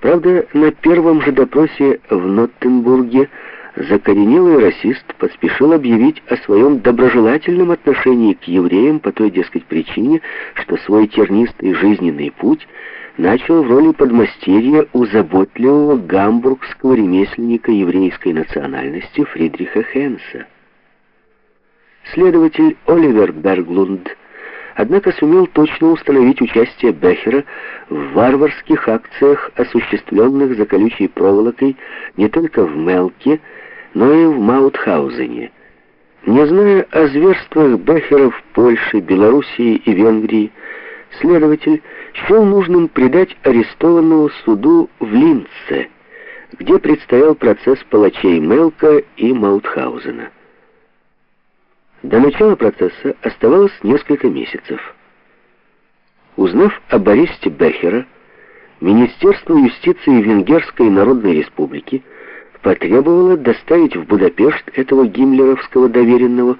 Правда, на первом же допросе в Ноттенбурге закоренелый расист поспешил объявить о своем доброжелательном отношении к евреям по той, дескать, причине, что свой тернистый жизненный путь начал в роли подмастерья у заботливого гамбургского ремесленника еврейской национальности Фридриха Хенса. Следователь Оливер Берглунд однако сумел точно установить участие Бехера в варварских акциях, осуществленных за колючей проволокой не только в Мелке, но и в Маутхаузене. Не зная о зверствах Бехера в Польше, Белоруссии и Венгрии, следователь счел нужным предать арестованного суду в Линце, где предстоял процесс палачей Мелка и Маутхаузена. До начала процесса оставалось несколько месяцев. Узнав об аресте Бехера, Министерство юстиции Венгерской Народной Республики потребовало доставить в Будапешт этого гиммлеровского доверенного,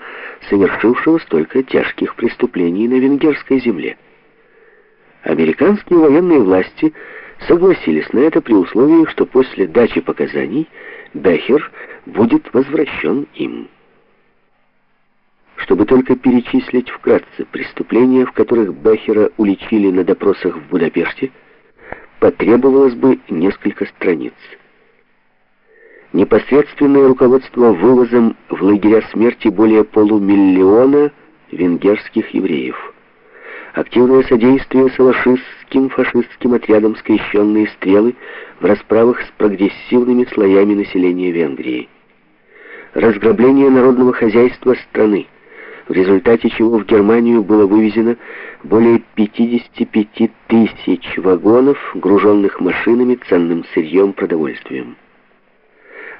совершившего столько тяжких преступлений на венгерской земле. Американские военные власти согласились на это при условии, что после дачи показаний Бехер будет возвращен им чтобы только перечислить вкратце преступления, в которых Бахера уличили на допросах в Будапеште, потребовалось бы несколько страниц. Непосредственное руководство вывозом в лагеря смерти более полумиллиона венгерских евреев. Активное содействие салашистским фашистским отрядам скрещенные стрелы в расправах с прогрессивными слоями населения Венгрии. Разграбление народного хозяйства страны в результате чего в Германию было вывезено более 55 тысяч вагонов, груженных машинами, ценным сырьем, продовольствием.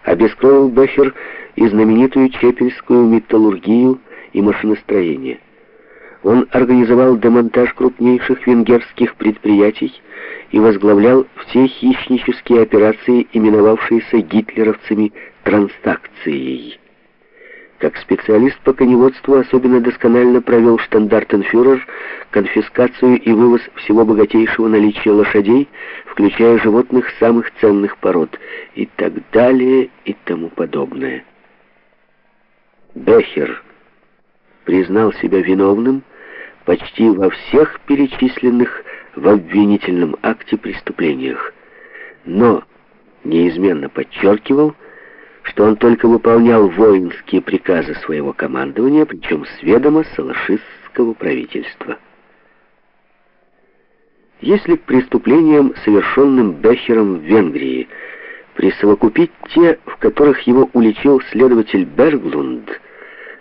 Обескровил Бехер и знаменитую чепельскую металлургию и машиностроение. Он организовал демонтаж крупнейших венгерских предприятий и возглавлял все хищнические операции, именовавшиеся гитлеровцами «транзакцией». Как специалист по коневодству особенно досконально провел штандартенфюрер конфискацию и вывоз всего богатейшего наличия лошадей, включая животных самых ценных пород, и так далее и тому подобное. Бехер признал себя виновным почти во всех перечисленных в обвинительном акте преступлениях, но неизменно подчеркивал, что он только выполнял воинские приказы своего командования, причем с ведома салашистского правительства. Если к преступлениям, совершенным Бехером в Венгрии, присовокупить те, в которых его уличил следователь Берглунд,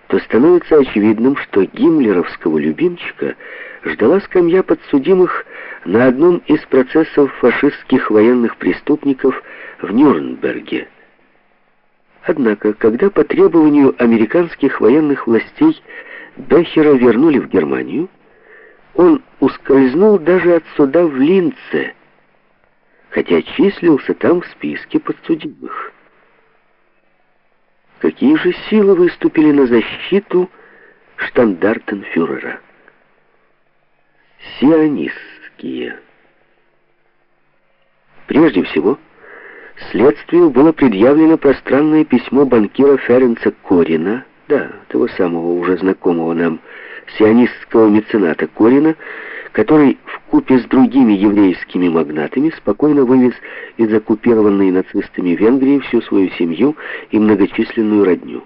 то становится очевидным, что гиммлеровского любимчика ждала скамья подсудимых на одном из процессов фашистских военных преступников в Нюрнберге. Однако, когда по требованию американских военных властей Бехера вернули в Германию, он ускользнул даже от суда в Линце, хотя числился там в списке подсудимых. Какие же силы выступили на защиту штандартенфюрера? Сионистские. Прежде всего, Следствию было предъявлено пространное письмо банкира Ференца Корина, да, того самого уже знакомого нам сионистского мецената Корина, который в купе с другими еврейскими магнатами спокойно вывез из оккупированной нацистами Венгрии всю свою семью и многочисленную родню.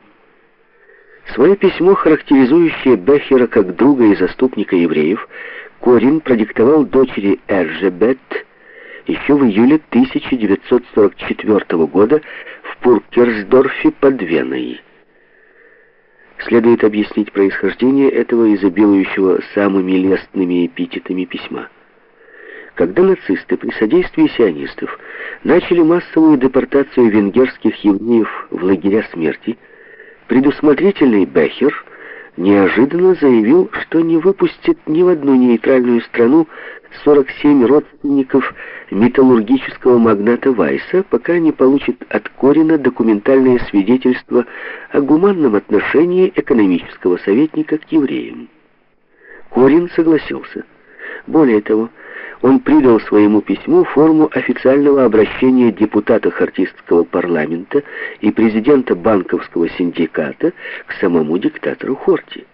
Свое письмо, характеризующее Бехера как друга и заступника евреев, Корин продиктовал дочери Эржебет, еще в июле 1944 года в Пуркерсдорфе под Веной. Следует объяснить происхождение этого изобилующего самыми лестными эпитетами письма. Когда нацисты при содействии сионистов начали массовую депортацию венгерских евреев в лагеря смерти, предусмотрительный Бехер – неожиданно заявил, что не выпустит ни в одну нейтральную страну 47 родственников металлургического магната Вайса, пока не получит от Корина документальное свидетельство о гуманном отношении экономического советника к евреям. Корин согласился. Более того, он придал своему письму форму официального обращения депутата Хартистского парламента и президента банковского синдиката к самому диктатору Хорти.